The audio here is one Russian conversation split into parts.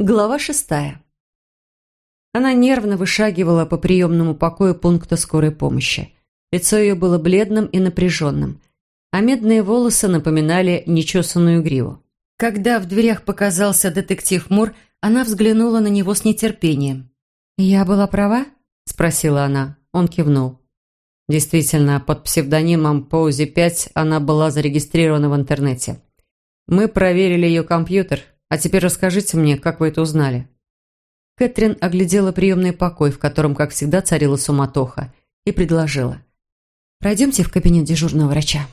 Глава шестая. Она нервно вышагивала по приемному покою пункта скорой помощи. Лицо ее было бледным и напряженным, а медные волосы напоминали нечесанную гриву. Когда в дверях показался детектив Мур, она взглянула на него с нетерпением. «Я была права?» – спросила она. Он кивнул. Действительно, под псевдонимом Поузи-5 она была зарегистрирована в интернете. Мы проверили ее компьютер – а теперь расскажите мне, как вы это узнали?» Кэтрин оглядела приемный покой, в котором, как всегда, царила суматоха, и предложила. «Пройдемте в кабинет дежурного врача».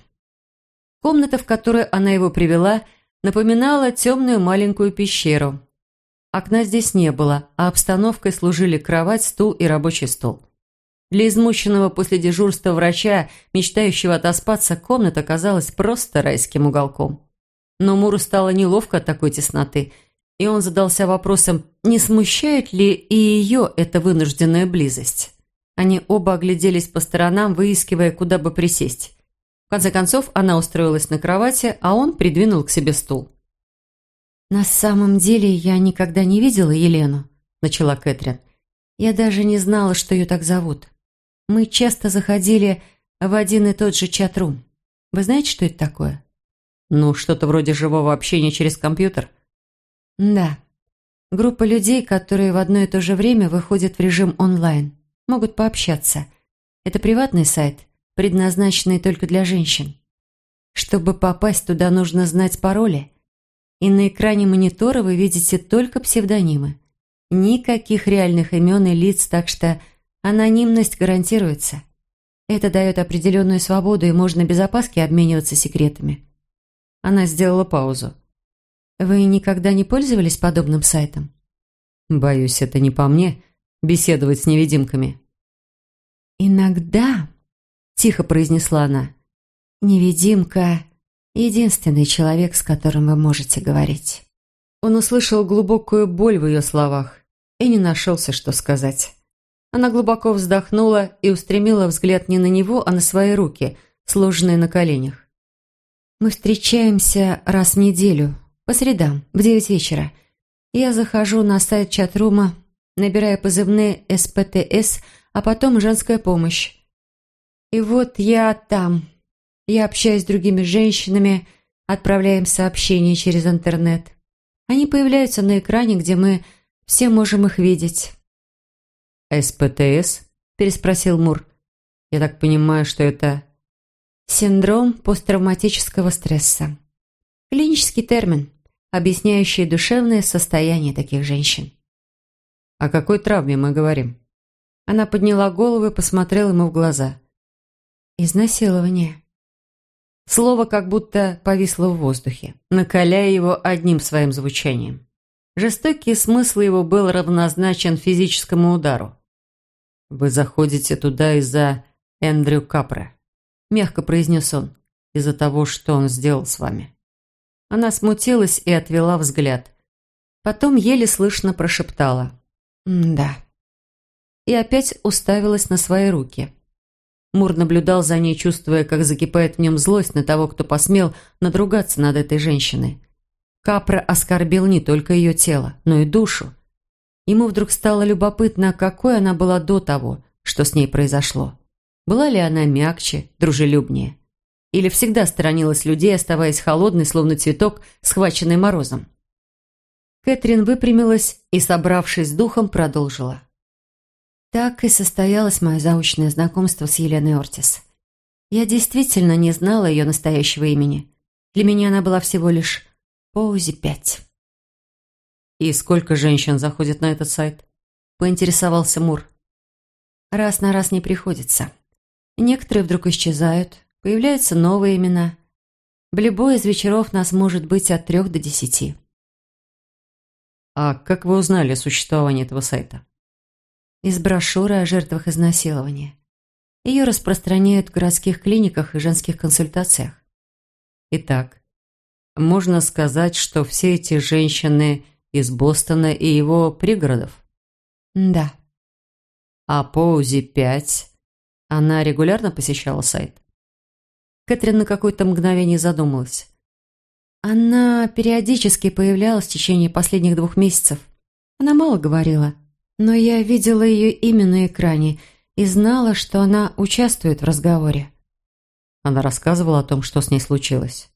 Комната, в которую она его привела, напоминала темную маленькую пещеру. Окна здесь не было, а обстановкой служили кровать, стул и рабочий стол. Для измученного после дежурства врача, мечтающего отоспаться, комната казалась просто райским уголком. Но Муру стало неловко от такой тесноты, и он задался вопросом, не смущает ли и ее эта вынужденная близость. Они оба огляделись по сторонам, выискивая, куда бы присесть. В конце концов, она устроилась на кровати, а он придвинул к себе стул. «На самом деле я никогда не видела Елену», – начала Кэтрин. «Я даже не знала, что ее так зовут. Мы часто заходили в один и тот же чат-рум. Вы знаете, что это такое?» Ну, что-то вроде живого общения через компьютер? Да. Группа людей, которые в одно и то же время выходят в режим онлайн, могут пообщаться. Это приватный сайт, предназначенный только для женщин. Чтобы попасть туда, нужно знать пароли. И на экране монитора вы видите только псевдонимы. Никаких реальных имен и лиц, так что анонимность гарантируется. Это дает определенную свободу, и можно без опаски обмениваться секретами. Она сделала паузу. «Вы никогда не пользовались подобным сайтом?» «Боюсь, это не по мне, беседовать с невидимками». «Иногда», — тихо произнесла она, — «невидимка — единственный человек, с которым вы можете говорить». Он услышал глубокую боль в ее словах и не нашелся, что сказать. Она глубоко вздохнула и устремила взгляд не на него, а на свои руки, сложенные на коленях. Мы встречаемся раз в неделю, по средам, в девять вечера. Я захожу на сайт чатрума, набираю позывные СПТС, а потом женская помощь. И вот я там. Я общаюсь с другими женщинами, отправляем сообщения через интернет. Они появляются на экране, где мы все можем их видеть. «СПТС?» – переспросил Мур. «Я так понимаю, что это Синдром посттравматического стресса. Клинический термин, объясняющий душевное состояние таких женщин. «О какой травме мы говорим?» Она подняла голову и посмотрела ему в глаза. «Изнасилование». Слово как будто повисло в воздухе, накаляя его одним своим звучанием. Жестокий смысл его был равнозначен физическому удару. «Вы заходите туда из-за Эндрю Капра», – мягко произнес он, – «из-за того, что он сделал с вами». Она смутилась и отвела взгляд. Потом еле слышно прошептала «Да». И опять уставилась на свои руки. Мур наблюдал за ней, чувствуя, как закипает в нем злость на того, кто посмел надругаться над этой женщиной. Капра оскорбил не только ее тело, но и душу. Ему вдруг стало любопытно, какой она была до того, что с ней произошло. Была ли она мягче, дружелюбнее? Или всегда сторонилась людей, оставаясь холодной, словно цветок, схваченный морозом? Кэтрин выпрямилась и, собравшись с духом, продолжила. Так и состоялось мое заочное знакомство с Еленой Ортис. Я действительно не знала ее настоящего имени. Для меня она была всего лишь Поузи пять. «И сколько женщин заходит на этот сайт?» – поинтересовался Мур. «Раз на раз не приходится. Некоторые вдруг исчезают, появляются новые имена. В любой из вечеров нас может быть от трех до десяти. А как вы узнали о существовании этого сайта? Из брошюры о жертвах изнасилования. Ее распространяют в городских клиниках и женских консультациях. Итак, можно сказать, что все эти женщины из Бостона и его пригородов? Да. А Поузи-5 она регулярно посещала сайт? Кэтрин на какое-то мгновение задумалась. Она периодически появлялась в течение последних двух месяцев, Она мало говорила, но я видела ее имя на экране и знала, что она участвует в разговоре. Она рассказывала о том, что с ней случилось?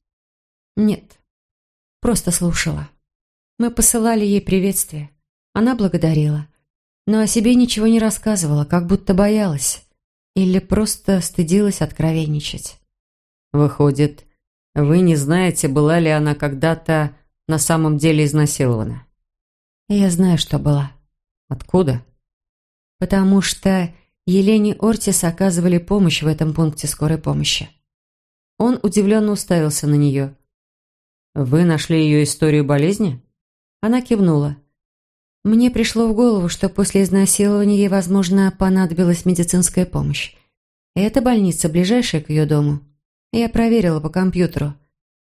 Нет, просто слушала. Мы посылали ей приветствие. Она благодарила, но о себе ничего не рассказывала, как будто боялась. Или просто стыдилась откровенничать. Выходит, вы не знаете, была ли она когда-то на самом деле изнасилована? Я знаю, что была. Откуда? Потому что Елене Ортис оказывали помощь в этом пункте скорой помощи. Он удивленно уставился на нее. «Вы нашли ее историю болезни?» Она кивнула. Мне пришло в голову, что после изнасилования ей, возможно, понадобилась медицинская помощь. И эта больница, ближайшая к ее дому. Я проверила по компьютеру.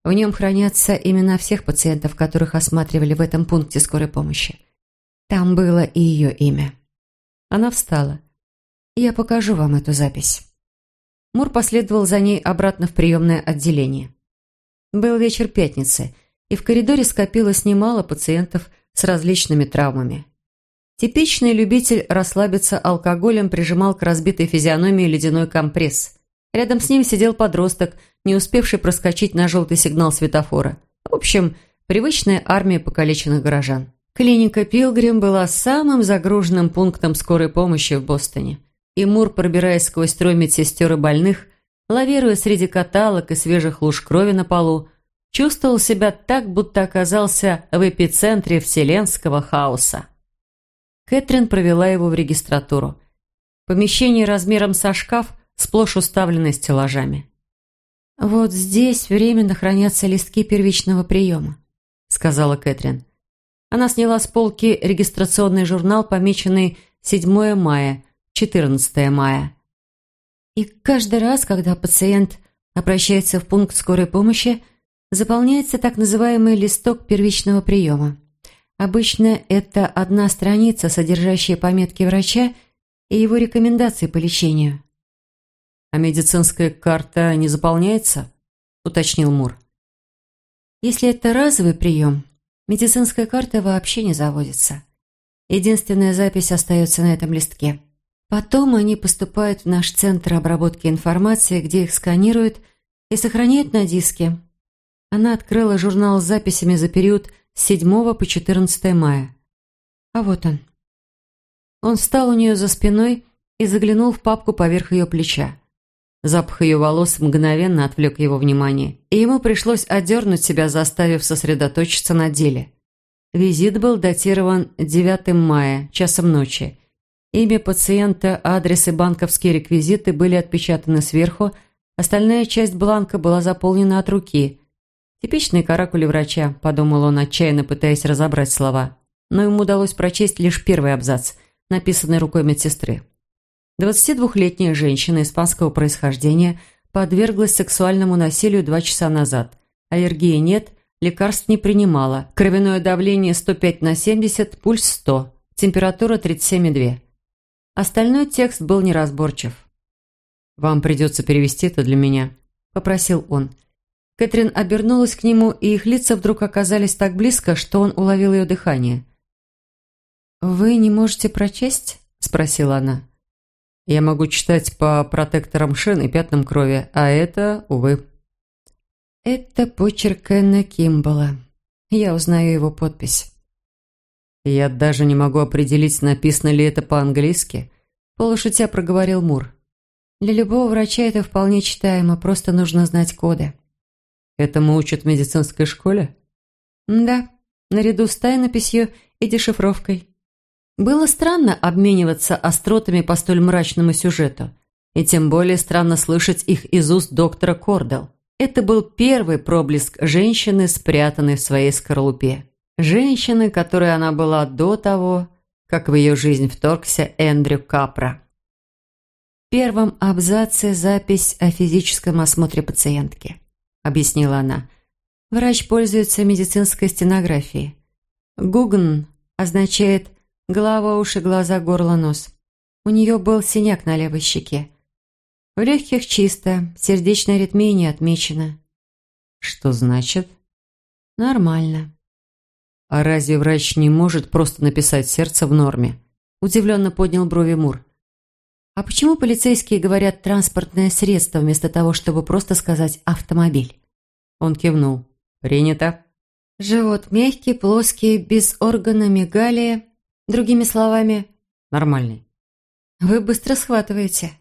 В нем хранятся имена всех пациентов, которых осматривали в этом пункте скорой помощи. Там было и ее имя. Она встала. «Я покажу вам эту запись». Мур последовал за ней обратно в приемное отделение. Был вечер пятницы, и в коридоре скопилось немало пациентов с различными травмами. Типичный любитель расслабиться алкоголем прижимал к разбитой физиономии ледяной компресс. Рядом с ним сидел подросток, не успевший проскочить на желтый сигнал светофора. В общем, привычная армия покалеченных горожан. Клиника «Пилгрим» была самым загруженным пунктом скорой помощи в Бостоне. И Мур, пробираясь сквозь строй медсестер и больных, лавируя среди каталог и свежих луж крови на полу, чувствовал себя так, будто оказался в эпицентре вселенского хаоса. Кэтрин провела его в регистратуру. Помещение размером со шкаф сплошь уставленное стеллажами. «Вот здесь временно хранятся листки первичного приема», — сказала Кэтрин. Она сняла с полки регистрационный журнал, помеченный 7 мая, 14 мая. И каждый раз, когда пациент обращается в пункт скорой помощи, заполняется так называемый листок первичного приема. Обычно это одна страница, содержащая пометки врача и его рекомендации по лечению. «А медицинская карта не заполняется?» – уточнил Мур. «Если это разовый прием, медицинская карта вообще не заводится. Единственная запись остается на этом листке. Потом они поступают в наш центр обработки информации, где их сканируют и сохраняют на диске. Она открыла журнал с записями за период с 7 по 14 мая. А вот он. Он встал у нее за спиной и заглянул в папку поверх ее плеча. Запах ее волос мгновенно отвлек его внимание, и ему пришлось отдернуть себя, заставив сосредоточиться на деле. Визит был датирован 9 мая, часом ночи. Имя пациента, адрес и банковские реквизиты были отпечатаны сверху, остальная часть бланка была заполнена от руки. «Типичные каракули врача», – подумал он, отчаянно пытаясь разобрать слова. Но ему удалось прочесть лишь первый абзац, написанный рукой медсестры. 22-летняя женщина испанского происхождения подверглась сексуальному насилию два часа назад. Аллергии нет, лекарств не принимала. Кровяное давление 105 на 70, пульс 100, температура 37,2. Остальной текст был неразборчив. «Вам придется перевести это для меня», – попросил он. Кэтрин обернулась к нему, и их лица вдруг оказались так близко, что он уловил ее дыхание. «Вы не можете прочесть?» – спросила она. Я могу читать по протекторам шин и пятнам крови, а это, увы. Это почерк Энна Кимбала. Я узнаю его подпись. Я даже не могу определить, написано ли это по-английски. Полушутя проговорил Мур. Для любого врача это вполне читаемо, просто нужно знать коды. Этому учат в медицинской школе? Да, наряду с тайнописью и дешифровкой. Было странно обмениваться остротами по столь мрачному сюжету, и тем более странно слышать их из уст доктора Кордел. Это был первый проблеск женщины, спрятанной в своей скорлупе. Женщины, которой она была до того, как в ее жизнь вторгся Эндрю Капра. В первом абзаце запись о физическом осмотре пациентки, объяснила она. Врач пользуется медицинской стенографией. Гугн означает Голова, уши, глаза, горло, нос. У нее был синяк на левой щеке. В легких чисто, сердечная аритмия не отмечена. Что значит? Нормально. «А разве врач не может просто написать сердце в норме?» Удивленно поднял брови Мур. «А почему полицейские говорят «транспортное средство» вместо того, чтобы просто сказать «автомобиль»?» Он кивнул. «Принято». «Живот мягкий, плоский, без органа мигалия. Другими словами...» «Нормальный». «Вы быстро схватываете».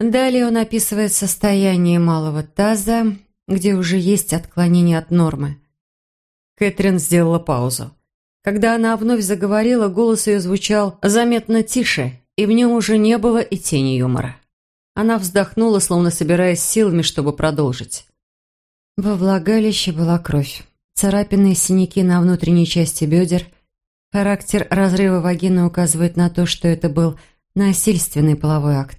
Далее он описывает состояние малого таза, где уже есть отклонение от нормы. Кэтрин сделала паузу. Когда она вновь заговорила, голос ее звучал заметно тише, и в нем уже не было и тени юмора. Она вздохнула, словно собираясь силами, чтобы продолжить. Во влагалище была кровь. Царапины и синяки на внутренней части бедер. Характер разрыва вагины указывает на то, что это был насильственный половой акт.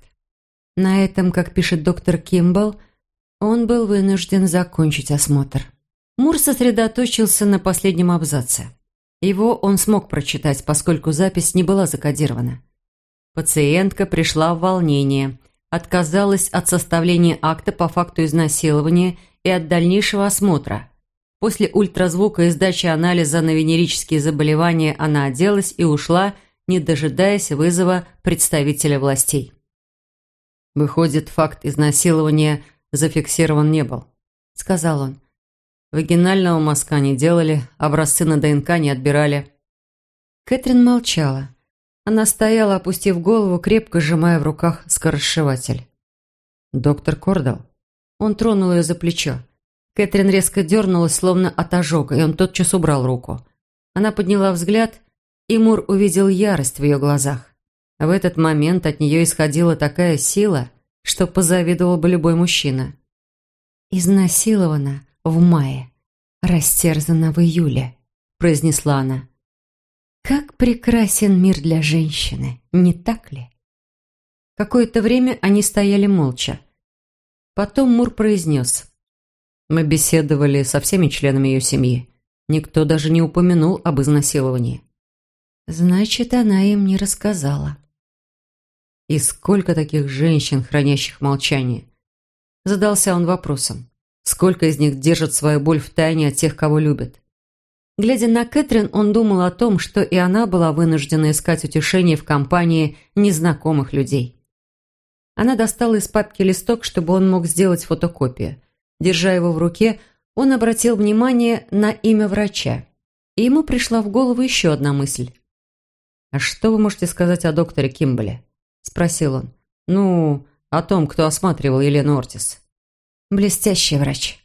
На этом, как пишет доктор Кимбл, он был вынужден закончить осмотр. Мур сосредоточился на последнем абзаце. Его он смог прочитать, поскольку запись не была закодирована. Пациентка пришла в волнение, отказалась от составления акта по факту изнасилования и от дальнейшего осмотра. После ультразвука и сдачи анализа на венерические заболевания она оделась и ушла, не дожидаясь вызова представителя властей. «Выходит, факт изнасилования зафиксирован не был», — сказал он. «Вагинального мазка не делали, образцы на ДНК не отбирали». Кэтрин молчала. Она стояла, опустив голову, крепко сжимая в руках скоросшиватель. «Доктор Кордал?» Он тронул ее за плечо. Кэтрин резко дернулась, словно от ожога, и он тотчас убрал руку. Она подняла взгляд, и Мур увидел ярость в ее глазах. В этот момент от нее исходила такая сила, что позавидовал бы любой мужчина. «Изнасилована в мае, растерзана в июле», – произнесла она. «Как прекрасен мир для женщины, не так ли?» Какое-то время они стояли молча. Потом Мур произнес. «Мы беседовали со всеми членами ее семьи. Никто даже не упомянул об изнасиловании». «Значит, она им не рассказала». И сколько таких женщин, хранящих молчание? Задался он вопросом. Сколько из них держат свою боль в тайне от тех, кого любят? Глядя на Кэтрин, он думал о том, что и она была вынуждена искать утешение в компании незнакомых людей. Она достала из папки листок, чтобы он мог сделать фотокопию. Держа его в руке, он обратил внимание на имя врача. И ему пришла в голову еще одна мысль. «А что вы можете сказать о докторе Кимболе?» – спросил он. «Ну, о том, кто осматривал Елену Ортис». «Блестящий врач».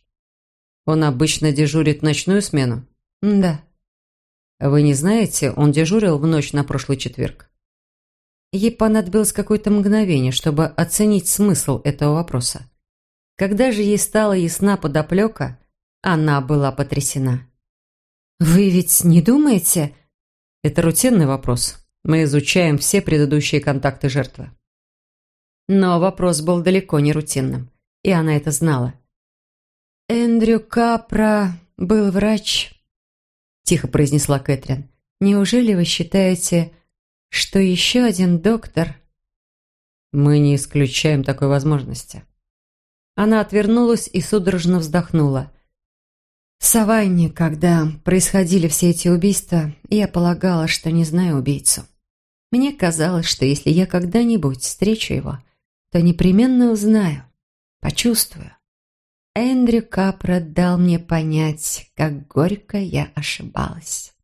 «Он обычно дежурит ночную смену?» «Да». «Вы не знаете, он дежурил в ночь на прошлый четверг?» Ей понадобилось какое-то мгновение, чтобы оценить смысл этого вопроса. Когда же ей стала ясна подоплека, она была потрясена. «Вы ведь не думаете...» «Это рутинный вопрос. Мы изучаем все предыдущие контакты жертвы. Но вопрос был далеко не рутинным, и она это знала. «Эндрю Капра был врач», – тихо произнесла Кэтрин. «Неужели вы считаете, что еще один доктор...» «Мы не исключаем такой возможности». Она отвернулась и судорожно вздохнула. В Саванне, когда происходили все эти убийства, я полагала, что не знаю убийцу. Мне казалось, что если я когда-нибудь встречу его, то непременно узнаю, почувствую. Эндрю Капра дал мне понять, как горько я ошибалась.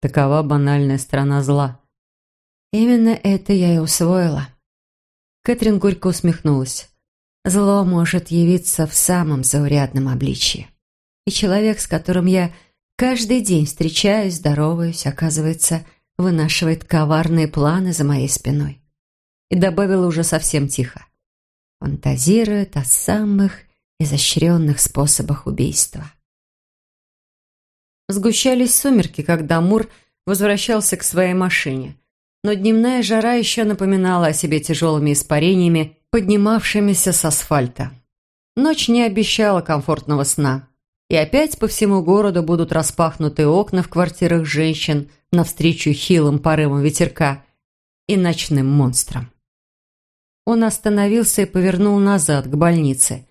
Такова банальная сторона зла. Именно это я и усвоила. Кэтрин горько усмехнулась. Зло может явиться в самом заурядном обличье. И человек, с которым я каждый день встречаюсь, здороваюсь, оказывается, вынашивает коварные планы за моей спиной. И добавила уже совсем тихо. Фантазирует о самых изощренных способах убийства. Сгущались сумерки, когда Мур возвращался к своей машине, но дневная жара еще напоминала о себе тяжелыми испарениями, поднимавшимися с асфальта. Ночь не обещала комфортного сна. И опять по всему городу будут распахнуты окна в квартирах женщин навстречу хилым порывам ветерка и ночным монстрам. Он остановился и повернул назад, к больнице.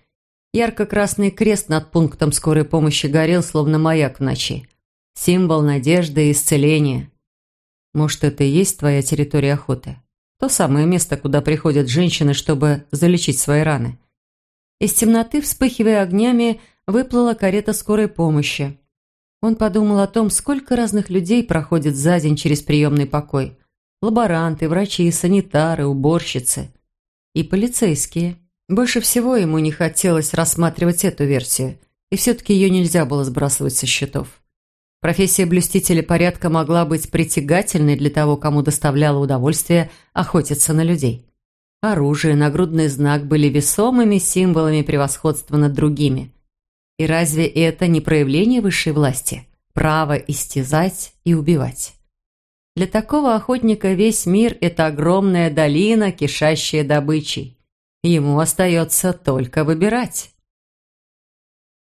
Ярко-красный крест над пунктом скорой помощи горел, словно маяк в ночи. символ надежды и исцеления. Может, это и есть твоя территория охоты? То самое место, куда приходят женщины, чтобы залечить свои раны. Из темноты, вспыхивая огнями, выплыла карета скорой помощи. Он подумал о том, сколько разных людей проходит за день через приемный покой. Лаборанты, врачи, санитары, уборщицы. И полицейские. Больше всего ему не хотелось рассматривать эту версию, и все-таки ее нельзя было сбрасывать со счетов. Профессия блюстителя порядка могла быть притягательной для того, кому доставляло удовольствие охотиться на людей. Оружие, нагрудный знак были весомыми символами превосходства над другими. И разве это не проявление высшей власти? Право истязать и убивать. Для такого охотника весь мир – это огромная долина, кишащая добычей. Ему остается только выбирать.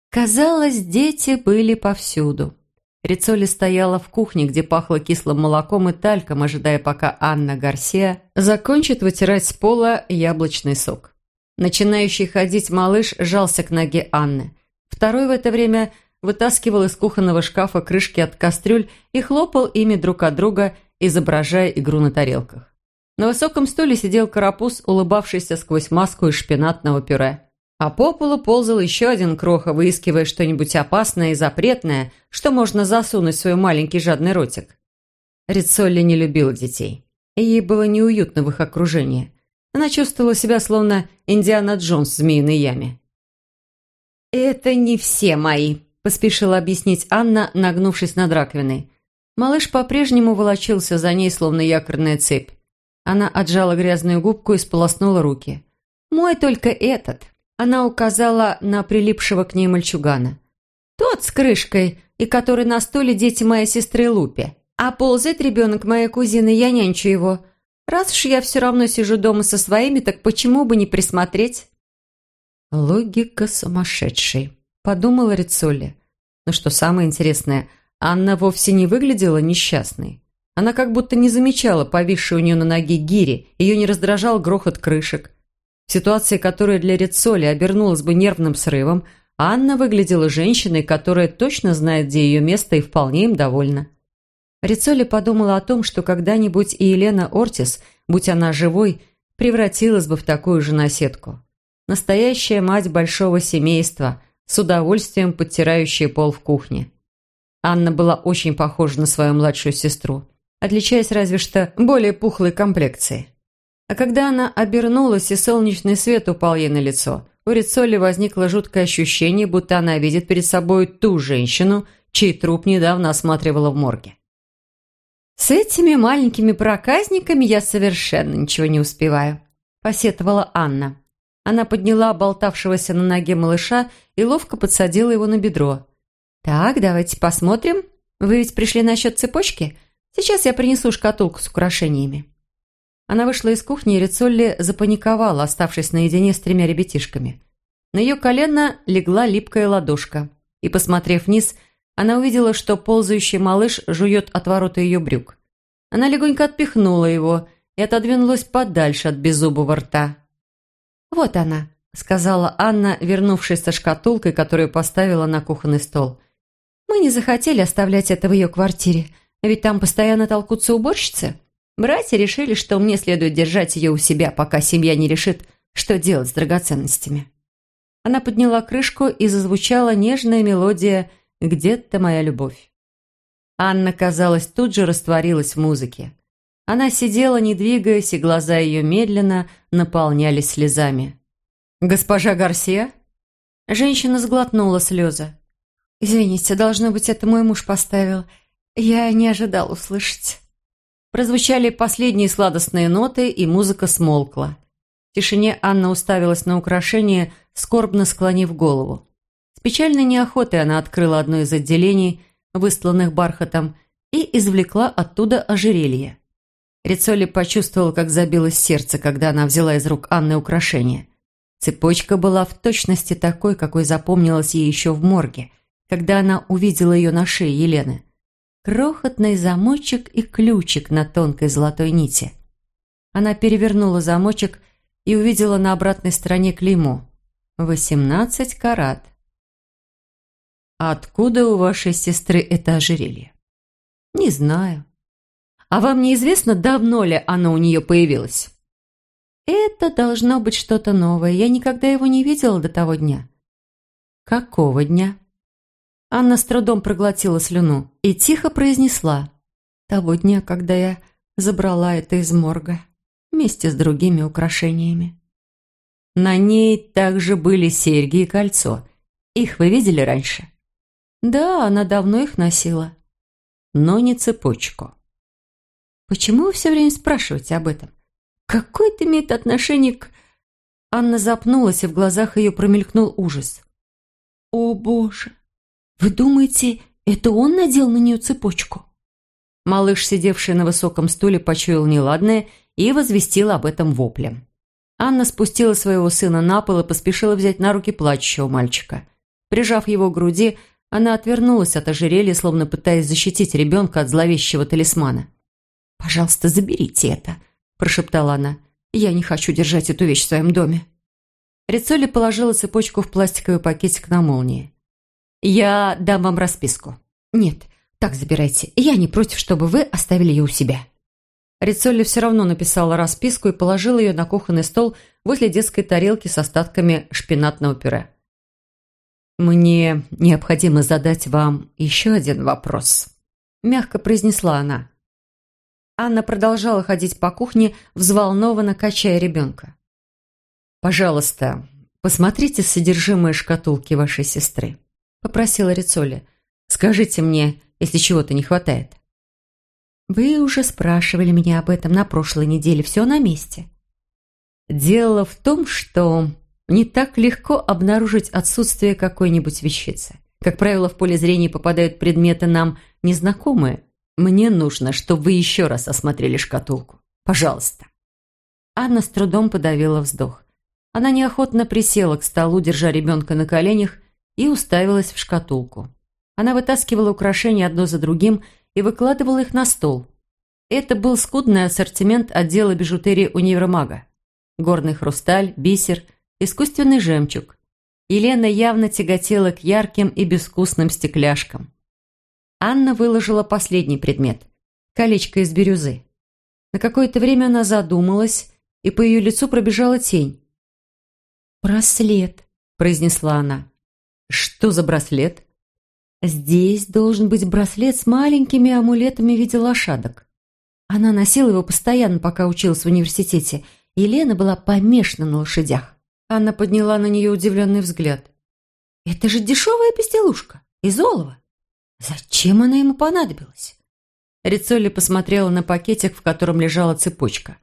Казалось, дети были повсюду. Рицоли стояла в кухне, где пахло кислым молоком и тальком, ожидая, пока Анна Гарсия закончит вытирать с пола яблочный сок. Начинающий ходить малыш жался к ноге Анны. Второй в это время вытаскивал из кухонного шкафа крышки от кастрюль и хлопал ими друг от друга, изображая игру на тарелках. На высоком стуле сидел карапуз, улыбавшийся сквозь маску из шпинатного пюре. А по полу ползал еще один кроха, выискивая что-нибудь опасное и запретное, что можно засунуть в свой маленький жадный ротик. Рицолли не любила детей, и ей было неуютно в их окружении. Она чувствовала себя словно Индиана Джонс в змеиной яме. «Это не все мои», – поспешила объяснить Анна, нагнувшись над раковиной. Малыш по-прежнему волочился за ней, словно якорная цепь. Она отжала грязную губку и сполоснула руки. «Мой только этот», она указала на прилипшего к ней мальчугана. «Тот с крышкой, и который на стуле дети моей сестры Лупи. А ползает ребенок моей кузины, я нянчу его. Раз уж я все равно сижу дома со своими, так почему бы не присмотреть?» «Логика сумасшедшей», – подумала Рицолли. Но что самое интересное, Анна вовсе не выглядела несчастной. Она как будто не замечала повисшей у нее на ноге гири, ее не раздражал грохот крышек. В ситуации, которая для Рицоли обернулась бы нервным срывом, Анна выглядела женщиной, которая точно знает, где ее место и вполне им довольна. Рицоли подумала о том, что когда-нибудь и Елена Ортис, будь она живой, превратилась бы в такую же наседку. Настоящая мать большого семейства, с удовольствием подтирающая пол в кухне. Анна была очень похожа на свою младшую сестру, отличаясь разве что более пухлой комплекцией. А когда она обернулась, и солнечный свет упал ей на лицо, у Рицоли возникло жуткое ощущение, будто она видит перед собой ту женщину, чей труп недавно осматривала в морге. «С этими маленькими проказниками я совершенно ничего не успеваю», – посетовала Анна. Она подняла болтавшегося на ноге малыша и ловко подсадила его на бедро. «Так, давайте посмотрим. Вы ведь пришли насчет цепочки? Сейчас я принесу шкатулку с украшениями». Она вышла из кухни, и Рицолли запаниковала, оставшись наедине с тремя ребятишками. На ее колено легла липкая ладошка, и, посмотрев вниз, она увидела, что ползающий малыш жует от ворота ее брюк. Она легонько отпихнула его и отодвинулась подальше от беззубого рта. «Вот она», — сказала Анна, вернувшись со шкатулкой, которую поставила на кухонный стол. «Мы не захотели оставлять это в ее квартире, ведь там постоянно толкутся уборщицы». Братья решили, что мне следует держать ее у себя, пока семья не решит, что делать с драгоценностями. Она подняла крышку и зазвучала нежная мелодия «Где-то моя любовь». Анна, казалось, тут же растворилась в музыке. Она сидела, не двигаясь, и глаза ее медленно наполнялись слезами. «Госпожа Гарсия?» Женщина сглотнула слезы. «Извините, должно быть, это мой муж поставил. Я не ожидал услышать». Прозвучали последние сладостные ноты, и музыка смолкла. В тишине Анна уставилась на украшение, скорбно склонив голову. С печальной неохотой она открыла одно из отделений, выстланных бархатом, и извлекла оттуда ожерелье. Рицоли почувствовала, как забилось сердце, когда она взяла из рук Анны украшение. Цепочка была в точности такой, какой запомнилась ей еще в морге, когда она увидела ее на шее Елены крохотный замочек и ключик на тонкой золотой нити. Она перевернула замочек и увидела на обратной стороне клеймо «Восемнадцать карат». Откуда у вашей сестры это ожерелье? Не знаю. А вам неизвестно, давно ли оно у нее появилось? Это должно быть что-то новое. Я никогда его не видела до того дня. Какого дня? Анна с трудом проглотила слюну и тихо произнесла. Того дня, когда я забрала это из морга, вместе с другими украшениями. На ней также были серьги и кольцо. Их вы видели раньше? Да, она давно их носила. Но не цепочку. Почему вы все время спрашиваете об этом? Какое это имеет отношение к... Анна запнулась, и в глазах ее промелькнул ужас. «О, Боже! Вы думаете, это он надел на нее цепочку?» Малыш, сидевший на высоком стуле, почуял неладное и возвестил об этом воплем. Анна спустила своего сына на пол и поспешила взять на руки плачущего мальчика. Прижав его к груди, она отвернулась от ожерелья, словно пытаясь защитить ребенка от зловещего талисмана. «Пожалуйста, заберите это», – прошептала она. «Я не хочу держать эту вещь в своем доме». Рицоли положила цепочку в пластиковый пакетик на молнии. «Я дам вам расписку». «Нет, так забирайте. Я не против, чтобы вы оставили ее у себя». Рицолли все равно написала расписку и положила ее на кухонный стол возле детской тарелки с остатками шпинатного пюре. «Мне необходимо задать вам еще один вопрос», – мягко произнесла она. Анна продолжала ходить по кухне, взволнованно качая ребенка. «Пожалуйста, посмотрите содержимое шкатулки вашей сестры», – попросила Рицоли. «Скажите мне, если чего-то не хватает». «Вы уже спрашивали меня об этом на прошлой неделе. Все на месте». «Дело в том, что не так легко обнаружить отсутствие какой-нибудь вещицы. Как правило, в поле зрения попадают предметы нам незнакомые, мне нужно, чтобы вы еще раз осмотрели шкатулку. Пожалуйста». Анна с трудом подавила вздох. Она неохотно присела к столу, держа ребенка на коленях, и уставилась в шкатулку. Она вытаскивала украшения одно за другим и выкладывала их на стол. Это был скудный ассортимент отдела бижутерии универмага. Горный хрусталь, бисер, искусственный жемчуг. Елена явно тяготела к ярким и безвкусным стекляшкам. Анна выложила последний предмет – колечко из бирюзы. На какое-то время она задумалась, и по ее лицу пробежала тень. «Браслет», – произнесла она. «Что за браслет?» «Здесь должен быть браслет с маленькими амулетами в виде лошадок». Она носила его постоянно, пока училась в университете. Елена была помешана на лошадях. Анна подняла на нее удивленный взгляд. «Это же дешевая безделушка из олова. Зачем она ему понадобилась? Рицолли посмотрела на пакетик, в котором лежала цепочка.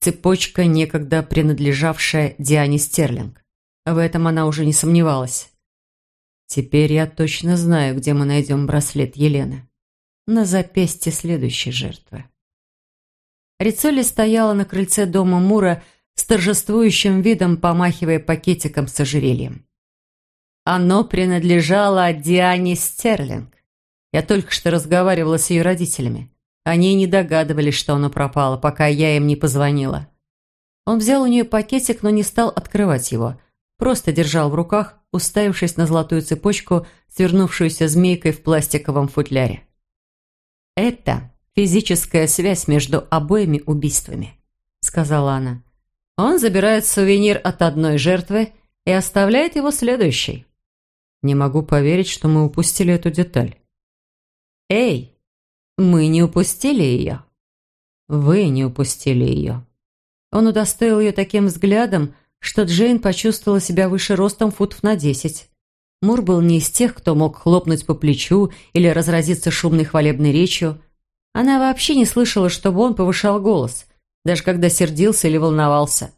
Цепочка, некогда принадлежавшая Диане Стерлинг. В этом она уже не сомневалась. Теперь я точно знаю, где мы найдем браслет Елены. На запястье следующей жертвы. Рицолли стояла на крыльце дома Мура с торжествующим видом, помахивая пакетиком с ожерельем. Оно принадлежало Диане Стерлинг. Я только что разговаривала с ее родителями. Они не догадывались, что оно пропало, пока я им не позвонила. Он взял у нее пакетик, но не стал открывать его. Просто держал в руках, уставившись на золотую цепочку, свернувшуюся змейкой в пластиковом футляре. «Это физическая связь между обоими убийствами», — сказала она. «Он забирает сувенир от одной жертвы и оставляет его следующей». «Не могу поверить, что мы упустили эту деталь», «Эй, мы не упустили ее?» «Вы не упустили ее». Он удостоил ее таким взглядом, что Джейн почувствовала себя выше ростом футов на десять. Мур был не из тех, кто мог хлопнуть по плечу или разразиться шумной хвалебной речью. Она вообще не слышала, чтобы он повышал голос, даже когда сердился или волновался.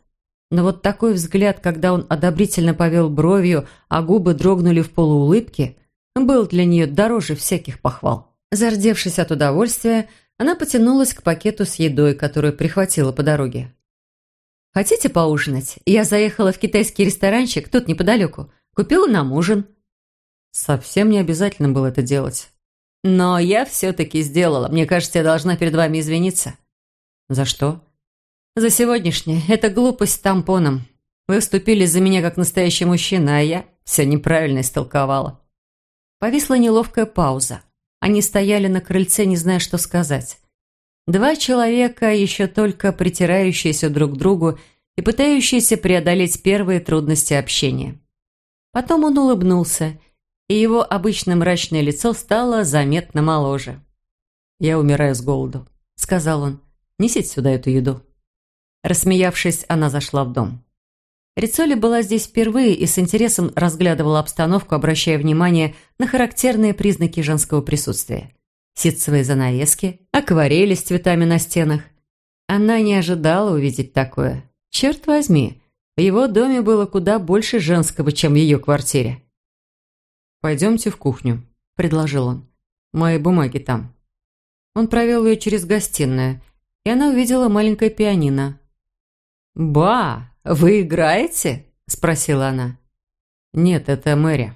Но вот такой взгляд, когда он одобрительно повел бровью, а губы дрогнули в полуулыбке, был для нее дороже всяких похвал. Зардевшись от удовольствия, она потянулась к пакету с едой, которую прихватила по дороге. «Хотите поужинать? Я заехала в китайский ресторанчик тут неподалеку. Купила нам ужин». Совсем не обязательно было это делать. «Но я все-таки сделала. Мне кажется, я должна перед вами извиниться». «За что?» «За сегодняшнее. Это глупость с тампоном. Вы вступили за меня как настоящий мужчина, а я все неправильно истолковала». Повисла неловкая пауза. Они стояли на крыльце, не зная, что сказать. Два человека, еще только притирающиеся друг к другу и пытающиеся преодолеть первые трудности общения. Потом он улыбнулся, и его обычно мрачное лицо стало заметно моложе. «Я умираю с голоду», — сказал он. «Несите сюда эту еду». Рассмеявшись, она зашла в дом. Рицоли была здесь впервые и с интересом разглядывала обстановку, обращая внимание на характерные признаки женского присутствия. Ситцевые занавески, акварели с цветами на стенах. Она не ожидала увидеть такое. Черт возьми, в его доме было куда больше женского, чем в ее квартире. «Пойдемте в кухню», – предложил он. «Мои бумаги там». Он провел ее через гостиную, и она увидела маленькое пианино. «Ба!» «Вы играете?» – спросила она. «Нет, это Мэри.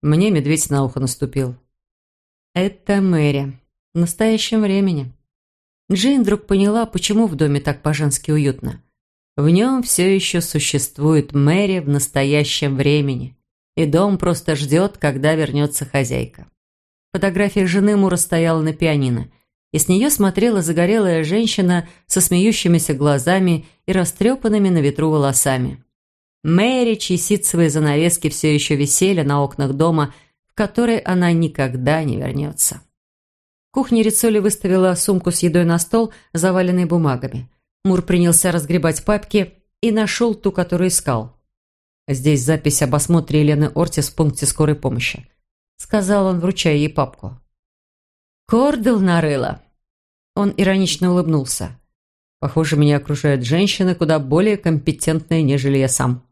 Мне медведь на ухо наступил». «Это Мэри. В настоящем времени». Джейн вдруг поняла, почему в доме так по-женски уютно. В нем все еще существует Мэри в настоящем времени, и дом просто ждет, когда вернется хозяйка. Фотография жены Мура стояла на пианино – и с нее смотрела загорелая женщина со смеющимися глазами и растрепанными на ветру волосами. Мэри, чьи ситцевые занавески все еще висели на окнах дома, в который она никогда не вернется. Кухне Рицоли выставила сумку с едой на стол, заваленный бумагами. Мур принялся разгребать папки и нашел ту, которую искал. «Здесь запись об осмотре Елены Ортис в пункте скорой помощи», сказал он, вручая ей папку. «Кордел нарыла», он иронично улыбнулся. «Похоже, меня окружают женщины куда более компетентные, нежели я сам».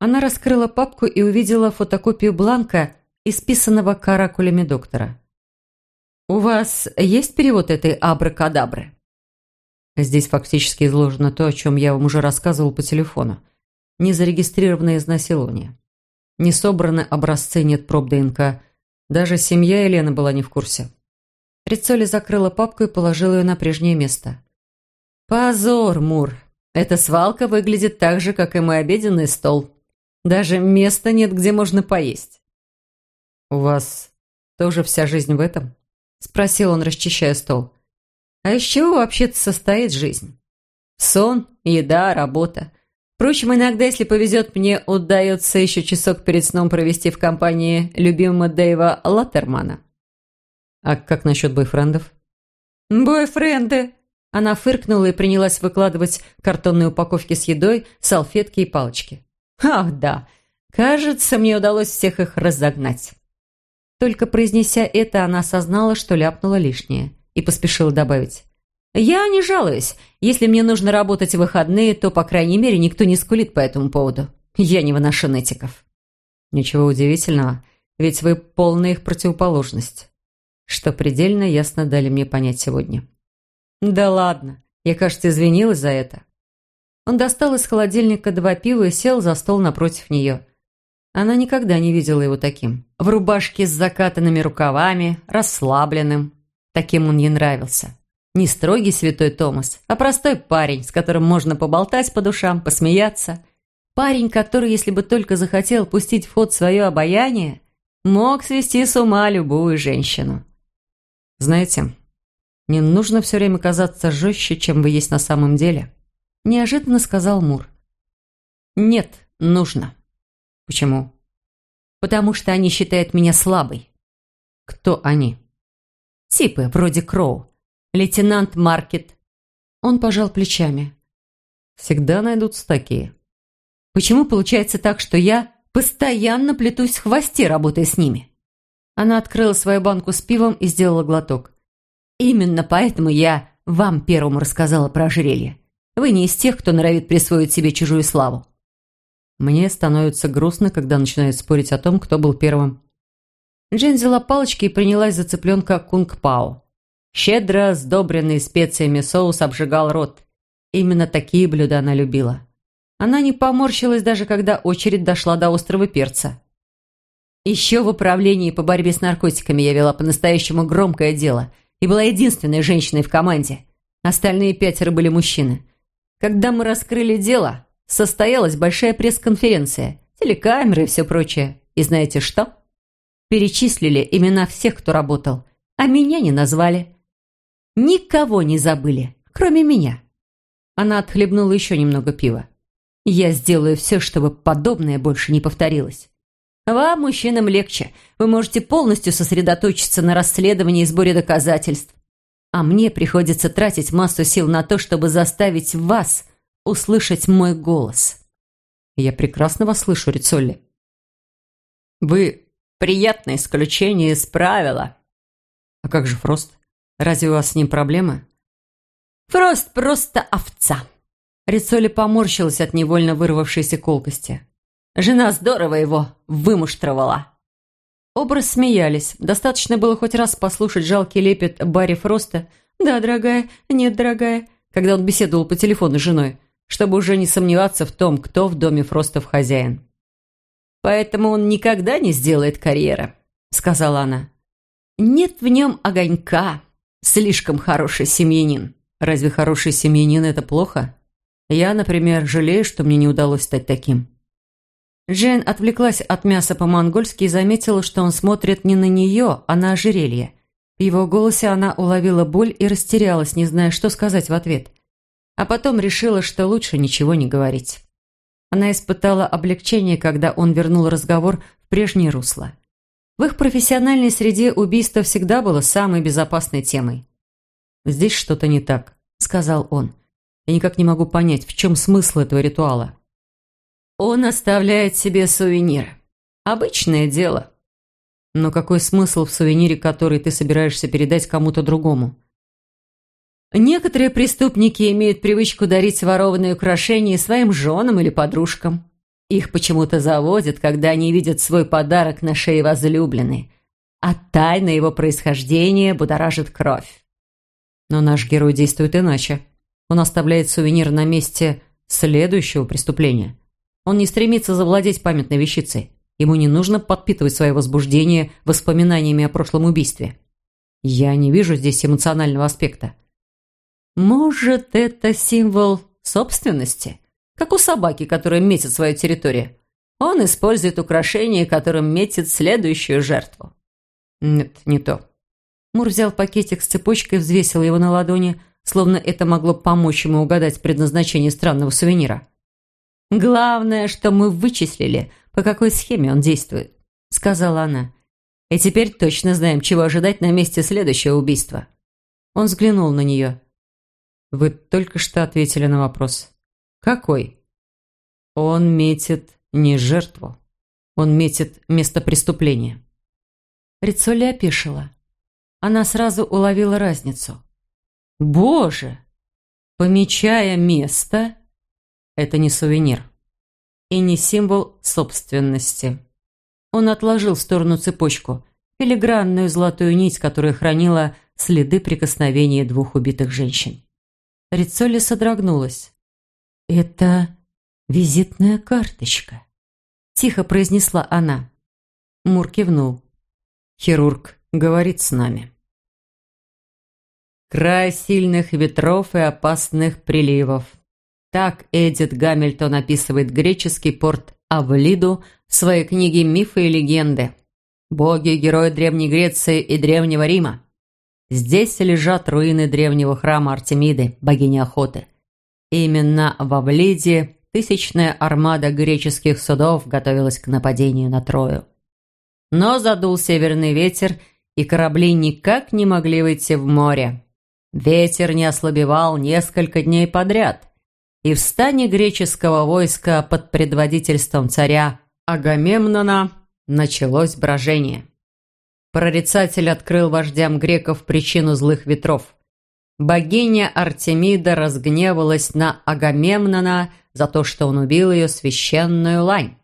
Она раскрыла папку и увидела фотокопию бланка, исписанного каракулями доктора. «У вас есть перевод этой абракадабры?» Здесь фактически изложено то, о чем я вам уже рассказывал по телефону. Незарегистрированное изнасилование. Не собраны образцы, нет проб ДНК. Даже семья Елены была не в курсе. Рицоли закрыла папку и положила ее на прежнее место. «Позор, Мур! Эта свалка выглядит так же, как и мой обеденный стол. Даже места нет, где можно поесть». «У вас тоже вся жизнь в этом?» – спросил он, расчищая стол. «А из чего вообще-то состоит жизнь? Сон, еда, работа. Впрочем, иногда, если повезет, мне удается еще часок перед сном провести в компании любимого Дэйва Латтермана. «А как насчет бойфрендов?» «Бойфренды!» Она фыркнула и принялась выкладывать картонные упаковки с едой, салфетки и палочки. «Ах, да! Кажется, мне удалось всех их разогнать». Только произнеся это, она осознала, что ляпнула лишнее, и поспешила добавить. «Я не жалуюсь. Если мне нужно работать в выходные, то, по крайней мере, никто не скулит по этому поводу. Я не выношу нетиков». «Ничего удивительного, ведь вы полная их противоположность что предельно ясно дали мне понять сегодня. «Да ладно, я, кажется, извинилась за это». Он достал из холодильника два пива и сел за стол напротив нее. Она никогда не видела его таким. В рубашке с закатанными рукавами, расслабленным. Таким он ей нравился. Не строгий святой Томас, а простой парень, с которым можно поболтать по душам, посмеяться. Парень, который, если бы только захотел пустить в ход свое обаяние, мог свести с ума любую женщину. «Знаете, не нужно все время казаться жестче, чем вы есть на самом деле», неожиданно сказал Мур. «Нет, нужно». «Почему?» «Потому что они считают меня слабой». «Кто они?» «Типы, вроде Кроу. Лейтенант Маркет». Он пожал плечами. «Всегда найдутся такие». «Почему получается так, что я постоянно плетусь в хвосте, работая с ними?» Она открыла свою банку с пивом и сделала глоток. «Именно поэтому я вам первому рассказала про ожерелье. Вы не из тех, кто норовит присвоить себе чужую славу». Мне становится грустно, когда начинают спорить о том, кто был первым. Джейн взяла палочки и принялась за цыпленка кунг-пао. Щедро сдобренный специями соус обжигал рот. Именно такие блюда она любила. Она не поморщилась даже, когда очередь дошла до острого перца. Еще в управлении по борьбе с наркотиками я вела по-настоящему громкое дело и была единственной женщиной в команде. Остальные пятеро были мужчины. Когда мы раскрыли дело, состоялась большая пресс-конференция, телекамеры и все прочее. И знаете что? перечислили имена всех, кто работал, а меня не назвали. Никого не забыли, кроме меня. Она отхлебнула еще немного пива. Я сделаю все, чтобы подобное больше не повторилось. Вам, мужчинам, легче. Вы можете полностью сосредоточиться на расследовании и сборе доказательств. А мне приходится тратить массу сил на то, чтобы заставить вас услышать мой голос. Я прекрасно вас слышу, Рицолли. Вы приятное исключение из правила. А как же Фрост? Разве у вас с ним проблемы? Фрост просто овца. Рицоли поморщилась от невольно вырвавшейся колкости. Жена здорово его вымуштровала. Оба смеялись. Достаточно было хоть раз послушать жалкий лепет Барри Фроста «Да, дорогая, нет, дорогая», когда он беседовал по телефону с женой, чтобы уже не сомневаться в том, кто в доме Фростов хозяин. «Поэтому он никогда не сделает карьеры», — сказала она. «Нет в нем огонька. Слишком хороший семьянин». «Разве хороший семьянин — это плохо? Я, например, жалею, что мне не удалось стать таким». Джейн отвлеклась от мяса по-монгольски и заметила, что он смотрит не на нее, а на ожерелье. В его голосе она уловила боль и растерялась, не зная, что сказать в ответ. А потом решила, что лучше ничего не говорить. Она испытала облегчение, когда он вернул разговор в прежнее русло. В их профессиональной среде убийство всегда было самой безопасной темой. «Здесь что-то не так», — сказал он. «Я никак не могу понять, в чем смысл этого ритуала». Он оставляет себе сувениры. Обычное дело. Но какой смысл в сувенире, который ты собираешься передать кому-то другому? Некоторые преступники имеют привычку дарить ворованные украшения своим женам или подружкам. Их почему-то заводят, когда они видят свой подарок на шее возлюбленной, а тайна его происхождения будоражит кровь. Но наш герой действует иначе. Он оставляет сувенир на месте следующего преступления – он не стремится завладеть памятной вещицей. Ему не нужно подпитывать свое возбуждение воспоминаниями о прошлом убийстве. Я не вижу здесь эмоционального аспекта. Может, это символ собственности? Как у собаки, которая метит свою территорию. Он использует украшение, которым метит следующую жертву. Нет, не то. Мур взял пакетик с цепочкой, взвесил его на ладони, словно это могло помочь ему угадать предназначение странного сувенира. «Главное, что мы вычислили, по какой схеме он действует», — сказала она. «И теперь точно знаем, чего ожидать на месте следующего убийства». Он взглянул на нее. «Вы только что ответили на вопрос. Какой?» «Он метит не жертву. Он метит место преступления». Рицоли опешила. Она сразу уловила разницу. «Боже! Помечая место, это не сувенир. И не символ собственности. Он отложил в сторону цепочку, филигранную золотую нить, которая хранила следы прикосновения двух убитых женщин. Рицоли содрогнулась. «Это визитная карточка», – тихо произнесла она. Мур кивнул. «Хирург говорит с нами». Край сильных ветров и опасных приливов. Так Эдит Гамильтон описывает греческий порт Авлиду в своей книге «Мифы и легенды». Боги и герои Древней Греции и Древнего Рима. Здесь лежат руины древнего храма Артемиды, богини охоты. Именно в Авлиде тысячная армада греческих судов готовилась к нападению на Трою. Но задул северный ветер, и корабли никак не могли выйти в море. Ветер не ослабевал несколько дней подряд и в стане греческого войска под предводительством царя Агамемнона началось брожение. Прорицатель открыл вождям греков причину злых ветров. Богиня Артемида разгневалась на Агамемнона за то, что он убил ее священную лань.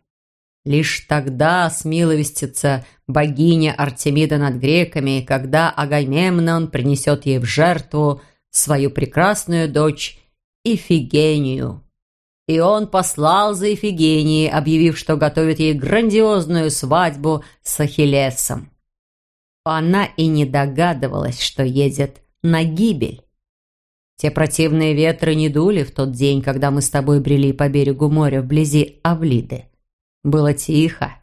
Лишь тогда смиловестится богиня Артемида над греками, когда Агамемнон принесет ей в жертву свою прекрасную дочь Ифигению. И он послал за Ифигенией, объявив, что готовит ей грандиозную свадьбу с Ахиллесом. Она и не догадывалась, что едет на гибель. Те противные ветры не дули в тот день, когда мы с тобой брели по берегу моря вблизи Авлиды. Было тихо,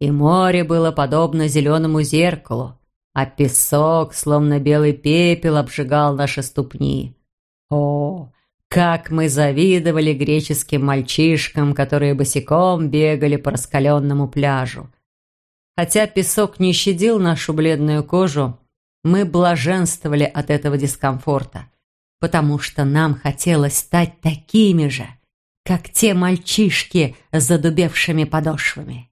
и море было подобно зеленому зеркалу, а песок, словно белый пепел, обжигал наши ступни. О, как мы завидовали греческим мальчишкам, которые босиком бегали по раскаленному пляжу. Хотя песок не щадил нашу бледную кожу, мы блаженствовали от этого дискомфорта, потому что нам хотелось стать такими же, как те мальчишки с задубевшими подошвами.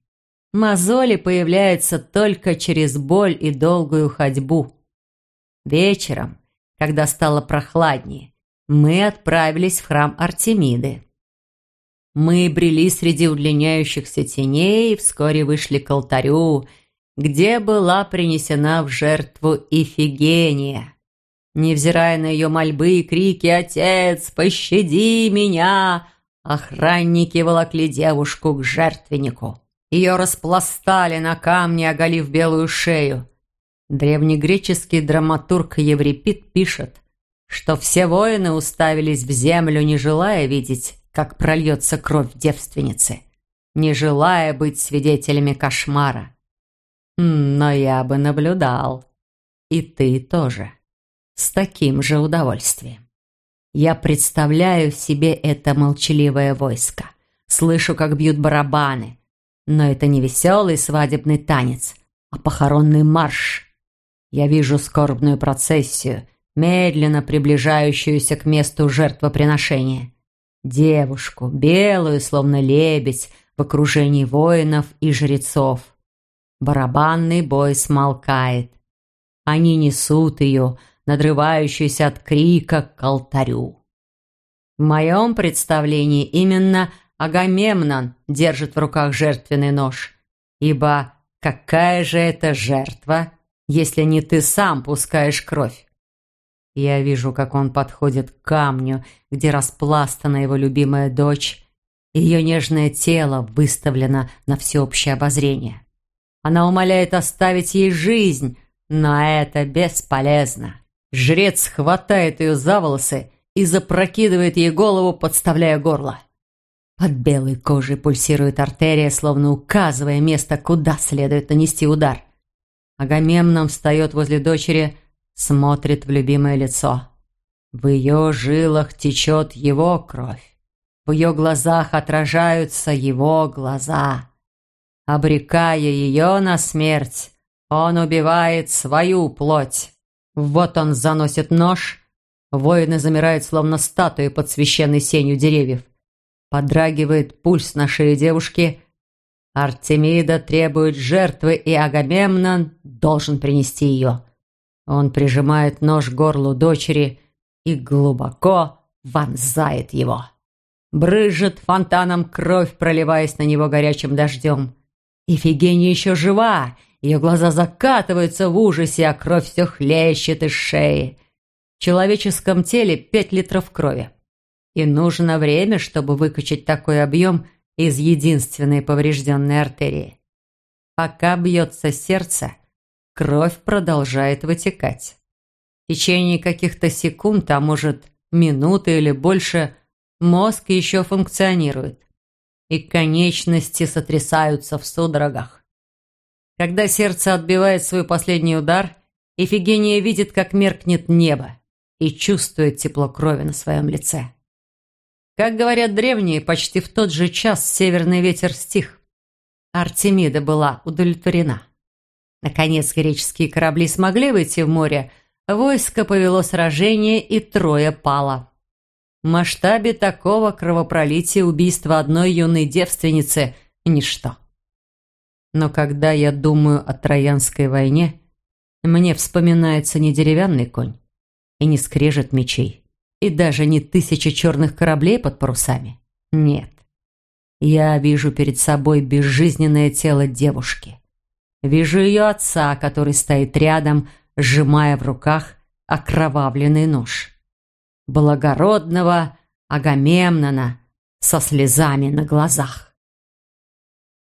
Мозоли появляются только через боль и долгую ходьбу. Вечером, когда стало прохладнее, мы отправились в храм Артемиды. Мы брели среди удлиняющихся теней и вскоре вышли к алтарю, где была принесена в жертву Ифигения. Невзирая на ее мольбы и крики «Отец, пощади меня!», охранники волокли девушку к жертвеннику. Ее распластали на камне, оголив белую шею. Древнегреческий драматург Еврипид пишет, что все воины уставились в землю, не желая видеть, как прольется кровь девственницы, не желая быть свидетелями кошмара. Но я бы наблюдал. И ты тоже. С таким же удовольствием. Я представляю себе это молчаливое войско. Слышу, как бьют барабаны. Но это не веселый свадебный танец, а похоронный марш. Я вижу скорбную процессию, медленно приближающуюся к месту жертвоприношения. Девушку, белую, словно лебедь, в окружении воинов и жрецов. Барабанный бой смолкает. Они несут ее, надрывающуюся от крика, к алтарю. В моем представлении именно Агамемнон держит в руках жертвенный нож, ибо какая же это жертва, если не ты сам пускаешь кровь? Я вижу, как он подходит к камню, где распластана его любимая дочь. Ее нежное тело выставлено на всеобщее обозрение. Она умоляет оставить ей жизнь, но это бесполезно. Жрец хватает ее за волосы и запрокидывает ей голову, подставляя горло. Под белой кожей пульсирует артерия, словно указывая место, куда следует нанести удар. Агамемнон встает возле дочери, смотрит в любимое лицо. В ее жилах течет его кровь. В ее глазах отражаются его глаза. Обрекая ее на смерть, он убивает свою плоть. Вот он заносит нож. Воины замирают, словно статуи под священной сенью деревьев. Подрагивает пульс на шее девушки. Артемида требует жертвы, и Агамемнон должен принести ее. Он прижимает нож к горлу дочери и глубоко вонзает его. Брыжет фонтаном кровь, проливаясь на него горячим дождем. Ифигения еще жива, ее глаза закатываются в ужасе, а кровь все хлещет из шеи. В человеческом теле пять литров крови. И нужно время, чтобы выкачать такой объем из единственной поврежденной артерии. Пока бьется сердце, кровь продолжает вытекать. В течение каких-то секунд, а может минуты или больше, мозг еще функционирует, и конечности сотрясаются в судорогах. Когда сердце отбивает свой последний удар, Эфигения видит, как меркнет небо и чувствует тепло крови на своем лице. Как говорят древние, почти в тот же час северный ветер стих. Артемида была удовлетворена. Наконец греческие корабли смогли выйти в море, войско повело сражение и трое пало. В масштабе такого кровопролития убийство одной юной девственницы – ничто. Но когда я думаю о Троянской войне, мне вспоминается не деревянный конь и не скрежет мечей, и даже не тысяча черных кораблей под парусами. Нет. Я вижу перед собой безжизненное тело девушки, Вижу ее отца, который стоит рядом, сжимая в руках окровавленный нож. Благородного Агамемнона со слезами на глазах.